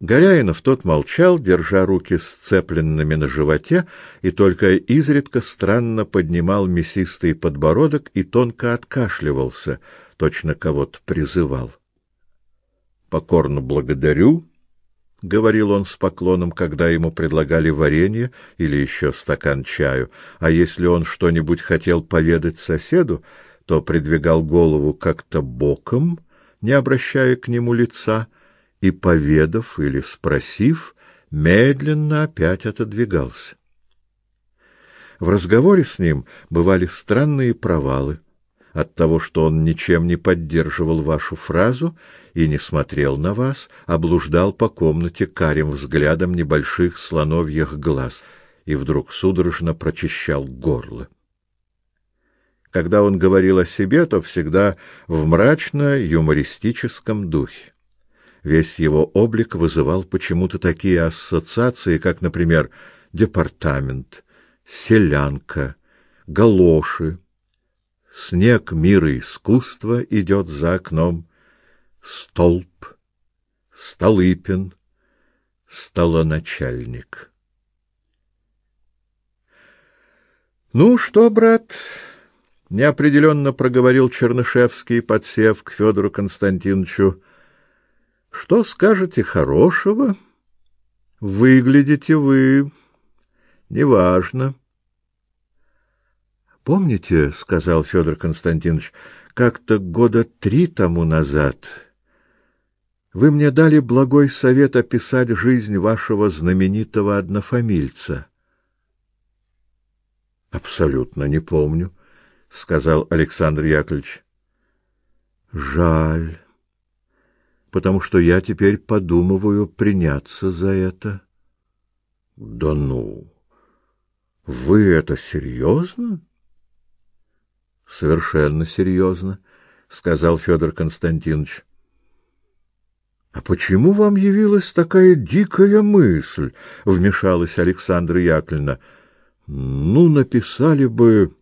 Горяинов тот молчал, держа руки сцепленными на животе, и только изредка странно поднимал мясистый подбородок и тонко откашливался, точно кого-то призывал. Покорно благодарю, говорил он с поклоном, когда ему предлагали варенье или еще стакан чаю, а если он что-нибудь хотел поведать соседу, то придвигал голову как-то боком, не обращая к нему лица и, поведав или спросив, медленно опять отодвигался. В разговоре с ним бывали странные провалы от того, что он ничем не поддерживал вашу фразу и не смотрел на вас, а блуждал по комнате карим взглядом небольших слоновьих глаз и вдруг судорожно прочищал горло. Когда он говорил о себе, то всегда в мрачно-юмористическом духе. Весь его облик вызывал почему-то такие ассоциации, как, например, департамент, селянка, галоши, снег мира искусства идет за окном, столб, Столыпин, столоначальник. Ну что, брат, неопределенно проговорил Чернышевский, подсев к Федору Константиновичу. Что скажете хорошего? Выглядите вы неважно. Помните, сказал Федор Константинович, как-то года три тому назад вы мне дали благой совет описать жизнь вашего знаменитого однофамильца. Абсолютно не помню, сказал Александр Яковлевич. Жаль потому что я теперь подумываю приняться за это. Да ну. Вы это серьезно? Совершенно серьезно, сказал Федор Константинович. А почему вам явилась такая дикая мысль? вмешалась Александра Яковлевна. Ну, написали бы,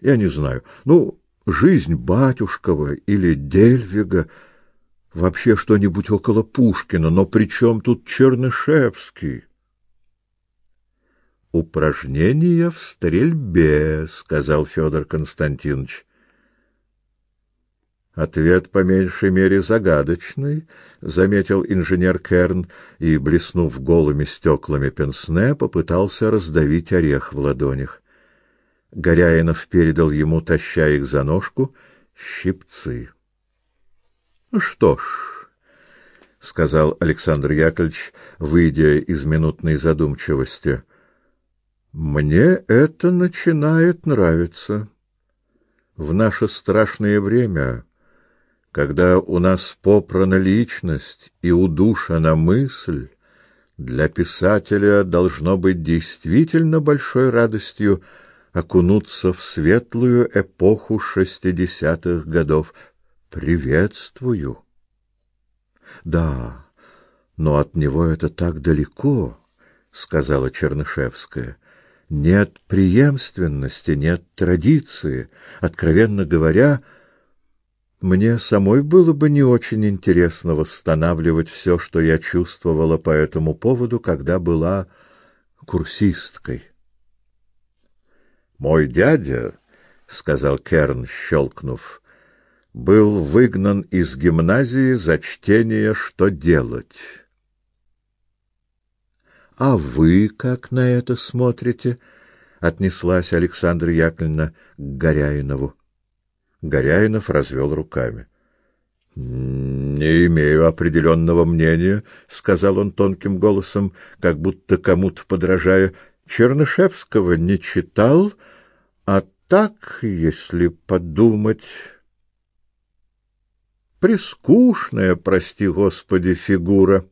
я не знаю. Ну, жизнь батюшкова или Дельвига вообще что-нибудь около Пушкина, но при чем тут Чернышевский? Упражнения в стрельбе, сказал Федор Константинович. Ответ по меньшей мере загадочный, заметил инженер Керн и, блеснув голыми стеклами пенсне, попытался раздавить орех в ладонях. Горяинов передал ему, таща их за ножку, щипцы. Ну что ж, сказал Александр Яковлевич, выйдя из минутной задумчивости. Мне это начинает нравиться. В наше страшное время, когда у нас попрана личность и удушена мысль, для писателя должно быть действительно большой радостью окунуться в светлую эпоху шестидесятых годов. Приветствую. Да, но от него это так далеко, сказала Чернышевская. Нет преемственности, нет традиции. Откровенно говоря, мне самой было бы не очень интересно восстанавливать все, что я чувствовала по этому поводу, когда была курсисткой. Мой дядя, сказал Керн, щелкнув, был выгнан из гимназии за чтение «Что делать?». А вы как на это смотрите? отнеслась Александра Яковлевна к Горяинову. Горяинов развел руками. Не имею определенного мнения, сказал он тонким голосом, как будто кому-то подражая. Чернышевского не читал, а так, если подумать, Прескучная, прости Господи, фигура.